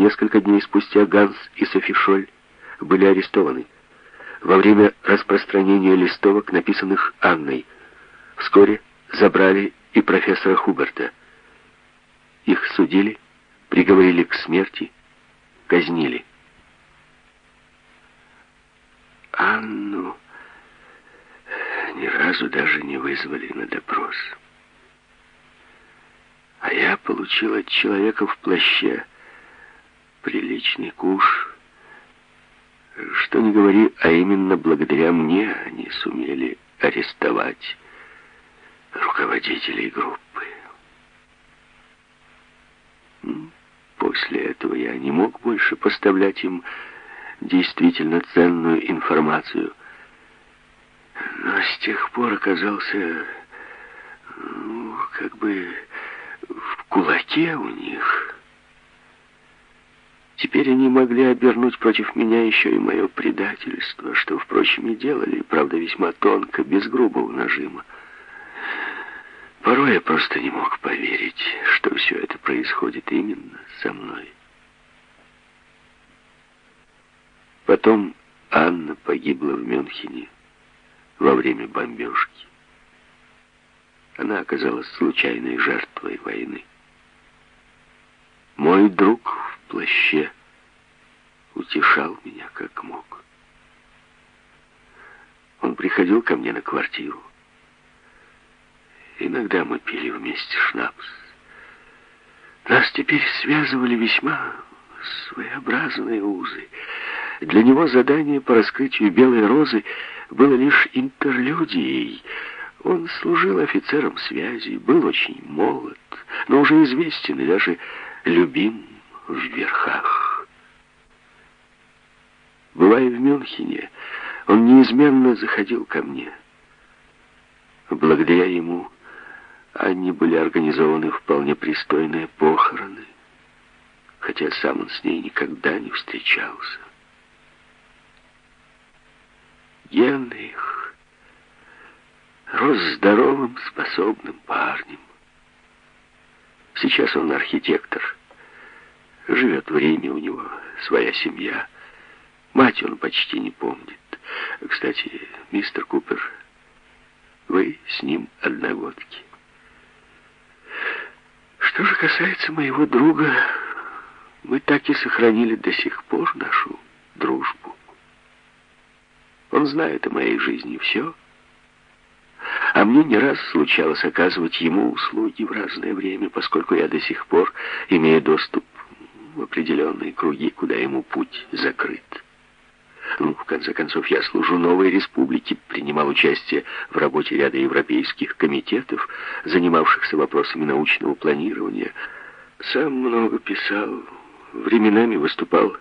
Несколько дней спустя Ганс и Софи Шоль были арестованы во время распространения листовок, написанных Анной. Вскоре забрали и профессора Хуберта. Их судили, приговорили к смерти, казнили. Анну ни разу даже не вызвали на допрос. А я получил от человека в плаще приличный куш. Что не говори, а именно благодаря мне они сумели арестовать руководителей группы. После этого я не мог больше поставлять им действительно ценную информацию. Но с тех пор оказался, ну, как бы в кулаке у них. Теперь они могли обернуть против меня еще и мое предательство, что, впрочем, и делали, правда, весьма тонко, без грубого нажима. Порой я просто не мог поверить, что все это происходит именно со мной. Потом Анна погибла в Мюнхене во время бомбежки. Она оказалась случайной жертвой войны. Мой друг плаще утешал меня как мог. Он приходил ко мне на квартиру. Иногда мы пили вместе шнапс. Нас теперь связывали весьма своеобразные узы. Для него задание по раскрытию белой розы было лишь интерлюдией. Он служил офицером связи, был очень молод, но уже известен и даже любим в верхах. Бывая в Мюнхене, он неизменно заходил ко мне. Благодаря ему они были организованы вполне пристойные похороны, хотя сам он с ней никогда не встречался. Генрих рос здоровым, способным парнем. Сейчас он архитектор. Живет в Риме, у него своя семья. Мать он почти не помнит. Кстати, мистер Купер, вы с ним одногодки. Что же касается моего друга, мы так и сохранили до сих пор нашу дружбу. Он знает о моей жизни все, а мне не раз случалось оказывать ему услуги в разное время, поскольку я до сих пор имею доступ в определенные круги, куда ему путь закрыт. Ну, в конце концов, я служу новой республике, принимал участие в работе ряда европейских комитетов, занимавшихся вопросами научного планирования. Сам много писал, временами выступал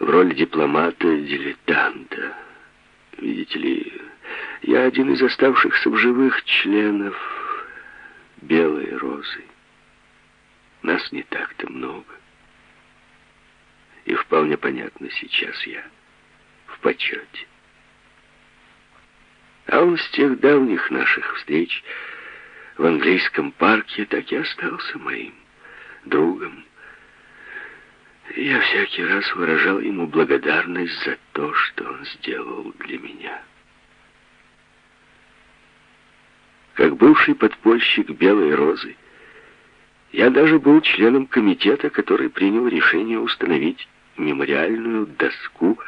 в роли дипломата-дилетанта. Видите ли, я один из оставшихся в живых членов Белой Розы. Нас не так-то много. И вполне понятно, сейчас я в почете. А он с тех давних наших встреч в английском парке так и остался моим другом. Я всякий раз выражал ему благодарность за то, что он сделал для меня. Как бывший подпольщик Белой Розы, я даже был членом комитета, который принял решение установить мемориальную доску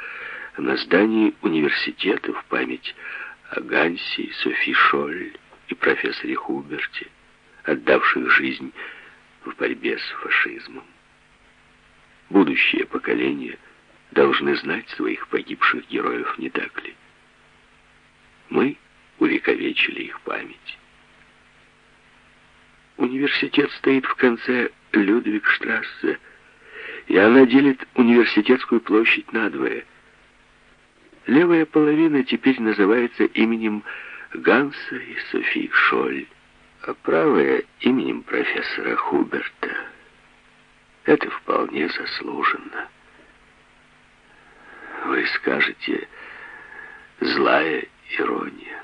на здании университета в память о Гансе, Софи Шоль и профессоре Хуберте, отдавших жизнь в борьбе с фашизмом. Будущее поколение должны знать своих погибших героев, не так ли? Мы увековечили их память. Университет стоит в конце Людвигштрассе, и она делит университетскую площадь надвое – Левая половина теперь называется именем Ганса и Софи Шоль, а правая — именем профессора Хуберта. Это вполне заслуженно. Вы скажете, злая ирония.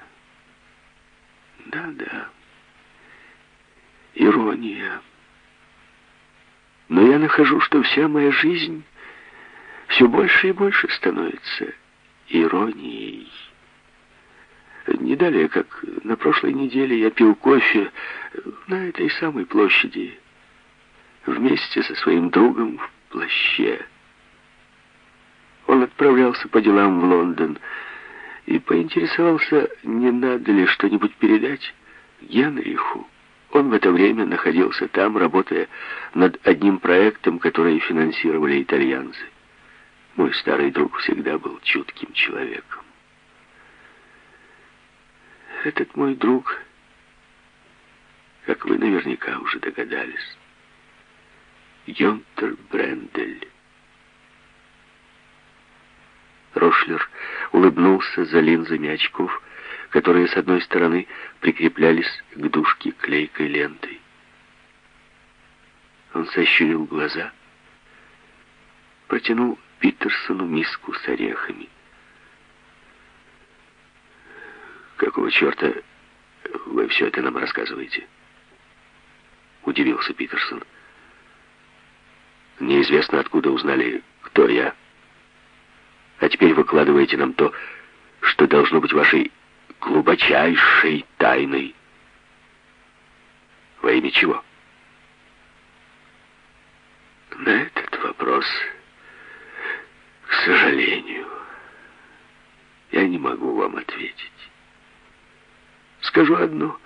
Да-да, ирония. Но я нахожу, что вся моя жизнь все больше и больше становится иронией. Не далее, как на прошлой неделе я пил кофе на этой самой площади вместе со своим другом в плаще. Он отправлялся по делам в Лондон и поинтересовался, не надо ли что-нибудь передать Генриху. Он в это время находился там, работая над одним проектом, который финансировали итальянцы. Мой старый друг всегда был чутким человеком. Этот мой друг, как вы наверняка уже догадались, Йонтер Брендель. Рошлер улыбнулся за линзами очков, которые с одной стороны прикреплялись к дужке клейкой лентой. Он сощурил глаза, протянул Питерсону миску с орехами. «Какого черта вы все это нам рассказываете?» Удивился Питерсон. «Неизвестно, откуда узнали, кто я. А теперь выкладываете нам то, что должно быть вашей глубочайшей тайной. Во имя чего?» На этот вопрос, к сожалению, я не могу вам ответить. Скажу одно.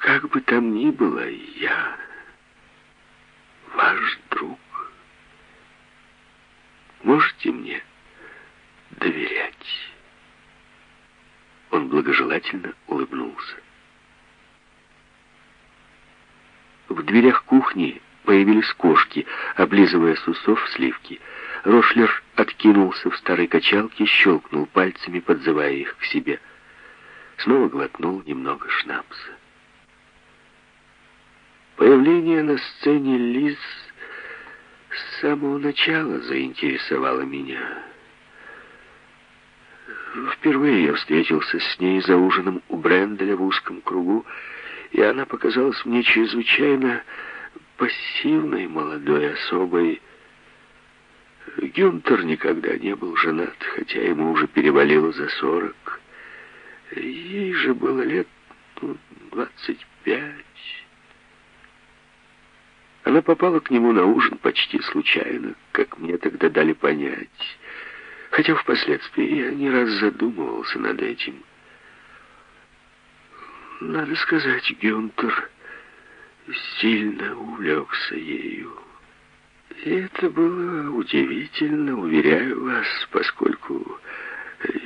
Как бы там ни было, я ваш друг. Можете мне доверять. Он благожелательно улыбнулся. В дверях кухни появились кошки, облизывая с усов сливки. Рошлер откинулся в старой качалке, щелкнул пальцами, подзывая их к себе — снова глотнул немного шнапса. Появление на сцене Лиз с самого начала заинтересовало меня. Впервые я встретился с ней за ужином у Бренделя в узком кругу, и она показалась мне чрезвычайно пассивной молодой особой. Гюнтер никогда не был женат, хотя ему уже перевалило за сорок. Ей же было лет ну, двадцать пять. Она попала к нему на ужин почти случайно, как мне тогда дали понять. Хотя впоследствии я не раз задумывался над этим. Надо сказать, Гюнтер сильно увлекся ею. И это было удивительно, уверяю вас, поскольку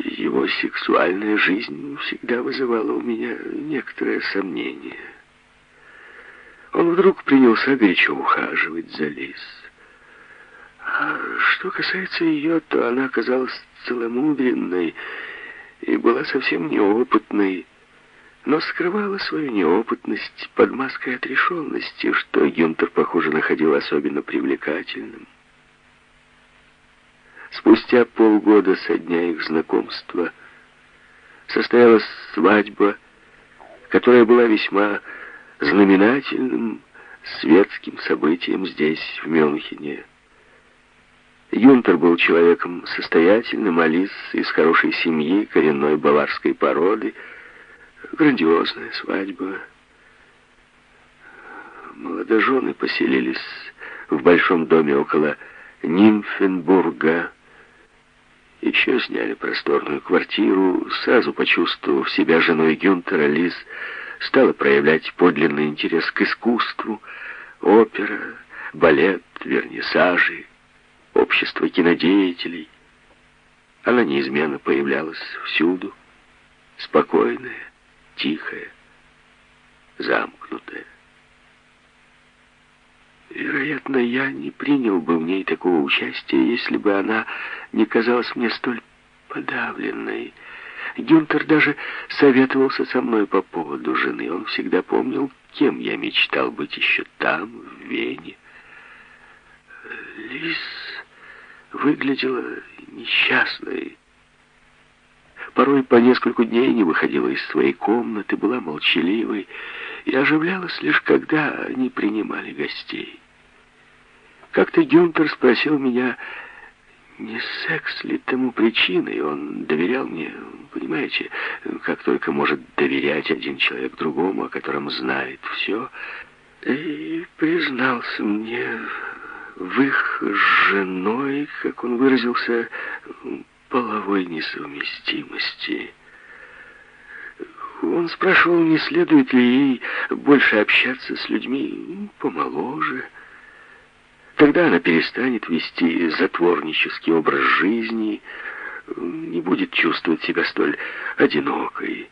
его сексуальная жизнь всегда вызывала у меня некоторое сомнение. Он вдруг принялся горячо ухаживать за Лиз. Что касается ее, то она оказалась целомудренной и была совсем неопытной, но скрывала свою неопытность под маской отрешенности, что Гюнтер, похоже, находил особенно привлекательным. Спустя полгода со дня их знакомства состоялась свадьба, которая была весьма знаменательным светским событием здесь, в Мюнхене. Юнтер был человеком состоятельным, Алис из хорошей семьи, коренной баварской породы. Грандиозная свадьба. Молодожены поселились в большом доме около Нимфенбурга, еще сняли просторную квартиру, сразу почувствовав себя женой Гюнтера, Лиз стала проявлять подлинный интерес к искусству, опера, балет, вернисажи, общество кинодеятелей. Она неизменно появлялась всюду, спокойная, тихая, замкнутая. Вероятно, я не принял бы в ней такого участия, если бы она не казалась мне столь подавленной. Гюнтер даже советовался со мной по поводу жены. Он всегда помнил, кем я мечтал быть еще там, в Вене. Лиз выглядела несчастной. Порой по несколько дней не выходила из своей комнаты, была молчаливой и оживлялась лишь когда они принимали гостей. Как-то Гюнтер спросил меня, не секс ли тому причиной. Он доверял мне, понимаете, как только может доверять один человек другому, о котором знает все. И признался мне в их женой, как он выразился, половой несовместимости. Он спрашивал, не следует ли ей больше общаться с людьми помоложе, Тогда она перестанет вести затворнический образ жизни, не будет чувствовать себя столь одинокой.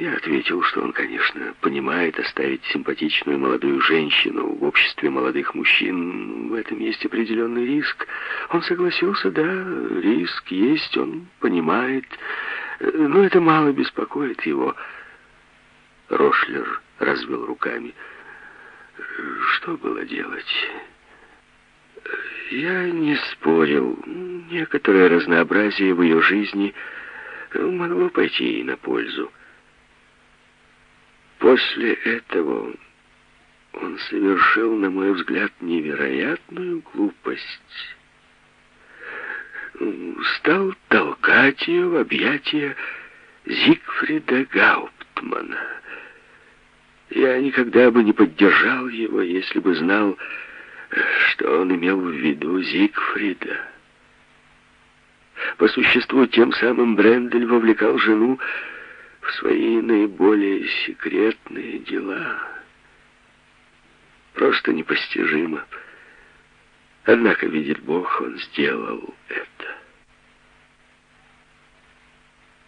Я ответил, что он, конечно, понимает оставить симпатичную молодую женщину в обществе молодых мужчин. В этом есть определенный риск. Он согласился, да, риск есть, он понимает, но это мало беспокоит его. Рошлер развел руками. Что было делать? Я не спорил. Некоторое разнообразие в ее жизни могло пойти ей на пользу. После этого он совершил, на мой взгляд, невероятную глупость. Стал толкать ее в объятия Зигфрида Гауптмана. Я никогда бы не поддержал его, если бы знал, что он имел в виду Зигфрида. По существу, тем самым Брендель вовлекал жену свои наиболее секретные дела. Просто непостижимо. Однако, видит Бог, он сделал это.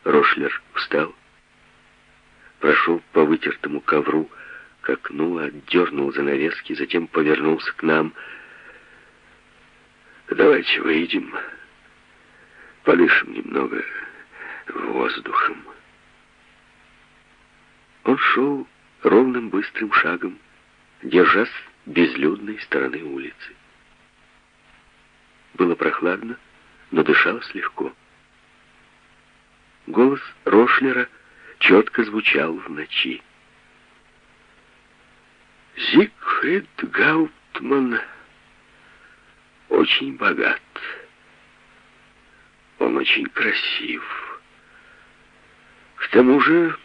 Рошлер встал прошел по вытертому ковру к окну, отдернул занавески, затем повернулся к нам. «Давайте выйдем, подышим немного воздухом». Он шел ровным быстрым шагом, держась безлюдной стороны улицы. Было прохладно, но дышалось легко. Голос Рошлера — четко звучал в ночи. Зигфрид Гауптман очень богат. Он очень красив. К тому же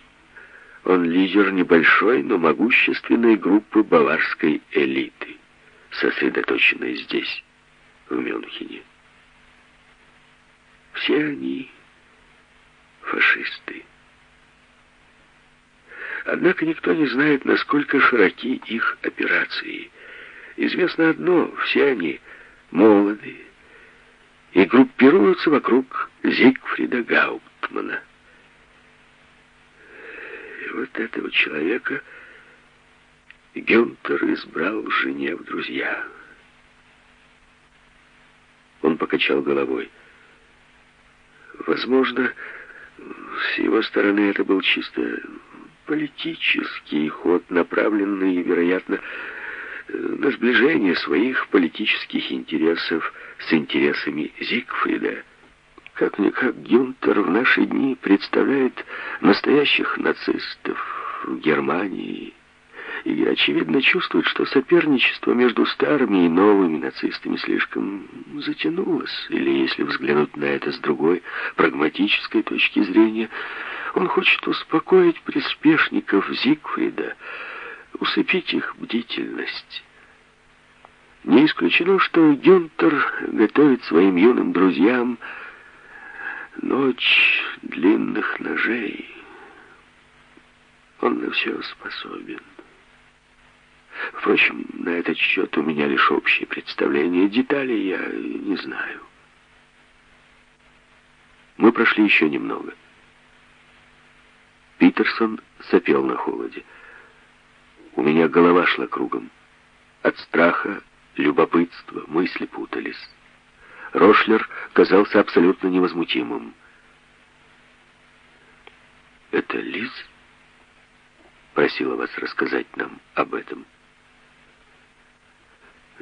он лидер небольшой, но могущественной группы баварской элиты, сосредоточенной здесь, в Мюнхене. Все они фашисты. Однако никто не знает, насколько широки их операции. Известно одно, все они молоды и группируются вокруг Зигфрида Гауптмана. Вот этого человека Гюнтер избрал жене в друзья. Он покачал головой. Возможно, с его стороны это был чисто политический ход, направленный, вероятно, на сближение своих политических интересов с интересами Зигфрида. Как-никак Гюнтер в наши дни представляет настоящих нацистов в Германии и, очевидно, чувствует, что соперничество между старыми и новыми нацистами слишком затянулось. Или, если взглянуть на это с другой, прагматической точки зрения, он хочет успокоить приспешников Зигфрида, усыпить их бдительность. Не исключено, что Гюнтер готовит своим юным друзьям ночь длинных ножей. Он на все способен. Впрочем, на этот счет у меня лишь общее представление. Деталей я не знаю. Мы прошли еще немного. Питерсон сопел на холоде. У меня голова шла кругом. От страха, любопытства мысли путались. Рошлер казался абсолютно невозмутимым. «Это Лиз?» Просила вас рассказать нам об этом.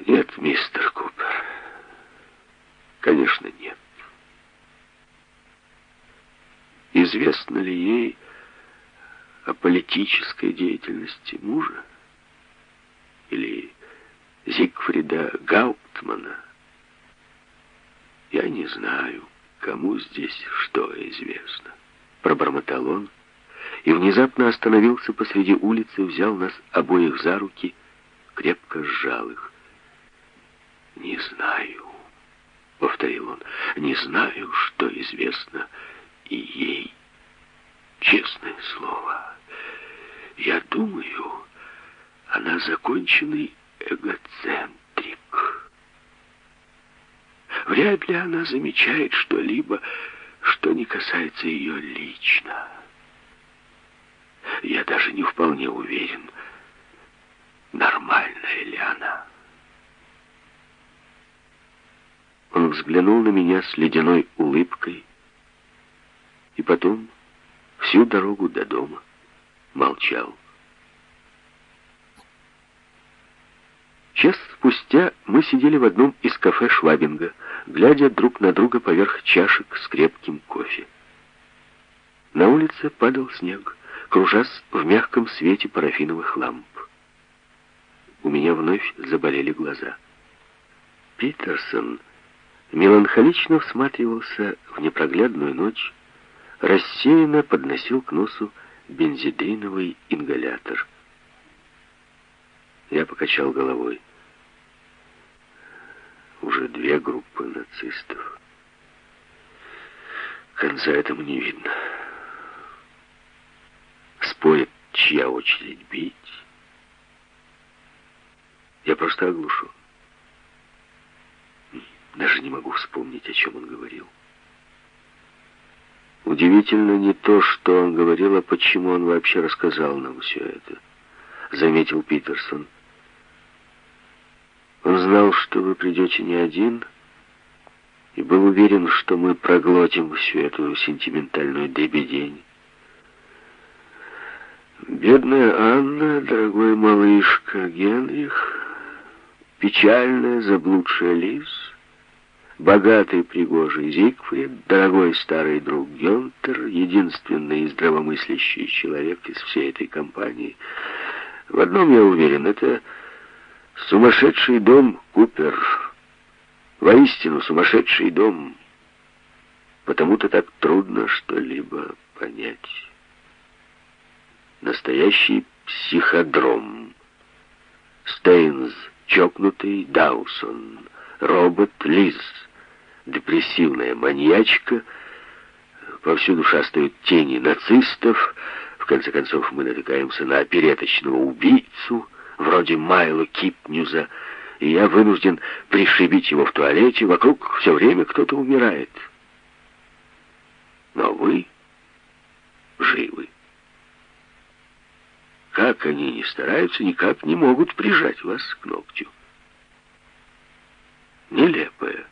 Нет, мистер Купер. Конечно, нет. Известно ли ей о политической деятельности мужа? Или Зигфрида Гауптмана. Я не знаю, кому здесь что известно. Пробормотал он и внезапно остановился посреди улицы, взял нас обоих за руки, крепко сжал их. «Не знаю», — повторил он, — «не знаю, что известно и ей. Честное слово, я думаю, она законченный эгоцентрик. Вряд ли она замечает что-либо, что не касается ее лично. Я даже не вполне уверен, нормальная ли она. Он взглянул на меня с ледяной улыбкой и потом всю дорогу до дома молчал. Час спустя мы сидели в одном из кафе Швабинга, глядя друг на друга поверх чашек с крепким кофе. На улице падал снег, кружась в мягком свете парафиновых ламп. У меня вновь заболели глаза. Питерсон меланхолично всматривался в непроглядную ночь, рассеянно подносил к носу бензидиновый ингалятор. Я покачал головой. Уже две группы нацистов. Конца этому не видно. Спорят, чья очередь бить. Я просто оглушен. Даже не могу вспомнить, о чем он говорил. Удивительно не то, что он говорил, а почему он вообще рассказал нам все это, заметил Питерсон. Он знал, что вы придете не один, и был уверен, что мы проглотим всю эту сентиментальную дребедень. Бедная Анна, дорогой малышка Генрих, печальная заблудшая Лиз, богатый пригожий Зигфрид, дорогой старый друг Гюнтер, единственный здравомыслящий человек из всей этой компании. В одном я уверен, это Сумасшедший дом, Купер. Воистину сумасшедший дом. Потому-то так трудно что-либо понять. Настоящий психодром. Стейнс, чокнутый Даусон, робот Лиз, депрессивная маньячка. Повсюду шастают тени нацистов. В конце концов мы натыкаемся на опереточного убийцу — вроде Майла Кипнюза, и я вынужден пришибить его в туалете. Вокруг все время кто-то умирает. Но вы живы. Как они не стараются, никак не могут прижать вас к ногтю. Нелепая,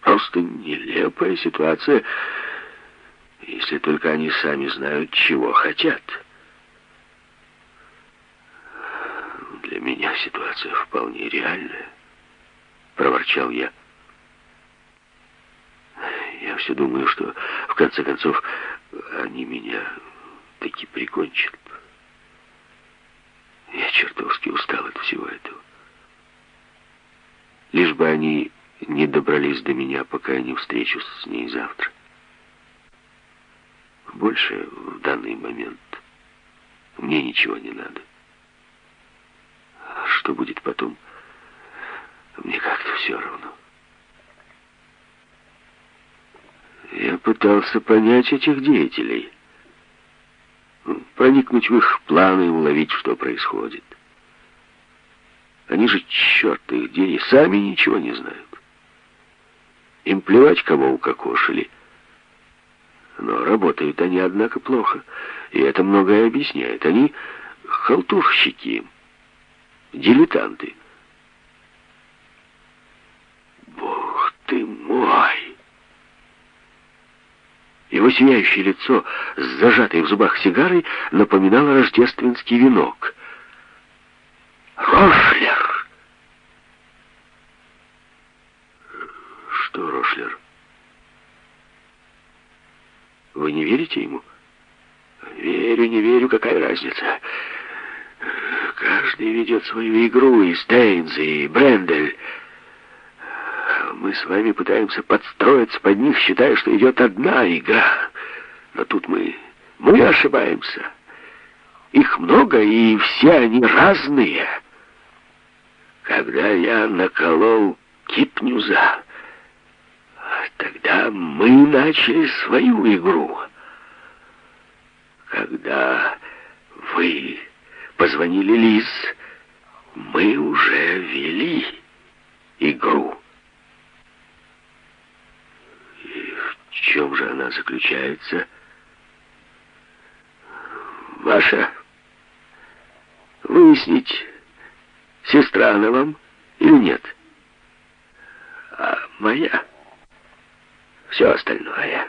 просто нелепая ситуация, если только они сами знают, чего хотят. Для меня ситуация вполне реальная, проворчал я. Я все думаю, что в конце концов они меня таки прикончат. Я чертовски устал от всего этого. Лишь бы они не добрались до меня, пока я не встречусь с ней завтра. Больше в данный момент мне ничего не надо что будет потом, мне как-то все равно. Я пытался понять этих деятелей, проникнуть в их планы и уловить, что происходит. Они же, черт их дери, сами ничего не знают. Им плевать, кого укокошили. Но работают они, однако, плохо. И это многое объясняет. Они халтурщики дилетанты. Бог ты мой! Его сияющее лицо с зажатой в зубах сигарой напоминало рождественский венок. Рошлер! Что Рошлер? Вы не верите ему? Верю, не верю, какая разница? Каждый ведет свою игру, и Стейнс, и Брендель. Мы с вами пытаемся подстроиться под них, считая, что идет одна игра. Но тут мы, мы ошибаемся. Их много, и все они разные. Когда я наколол Кипнюза, тогда мы начали свою игру. Когда вы позвонили Лиз, мы уже вели игру. И в чем же она заключается? Ваша выяснить, сестра она вам или нет. А моя все остальное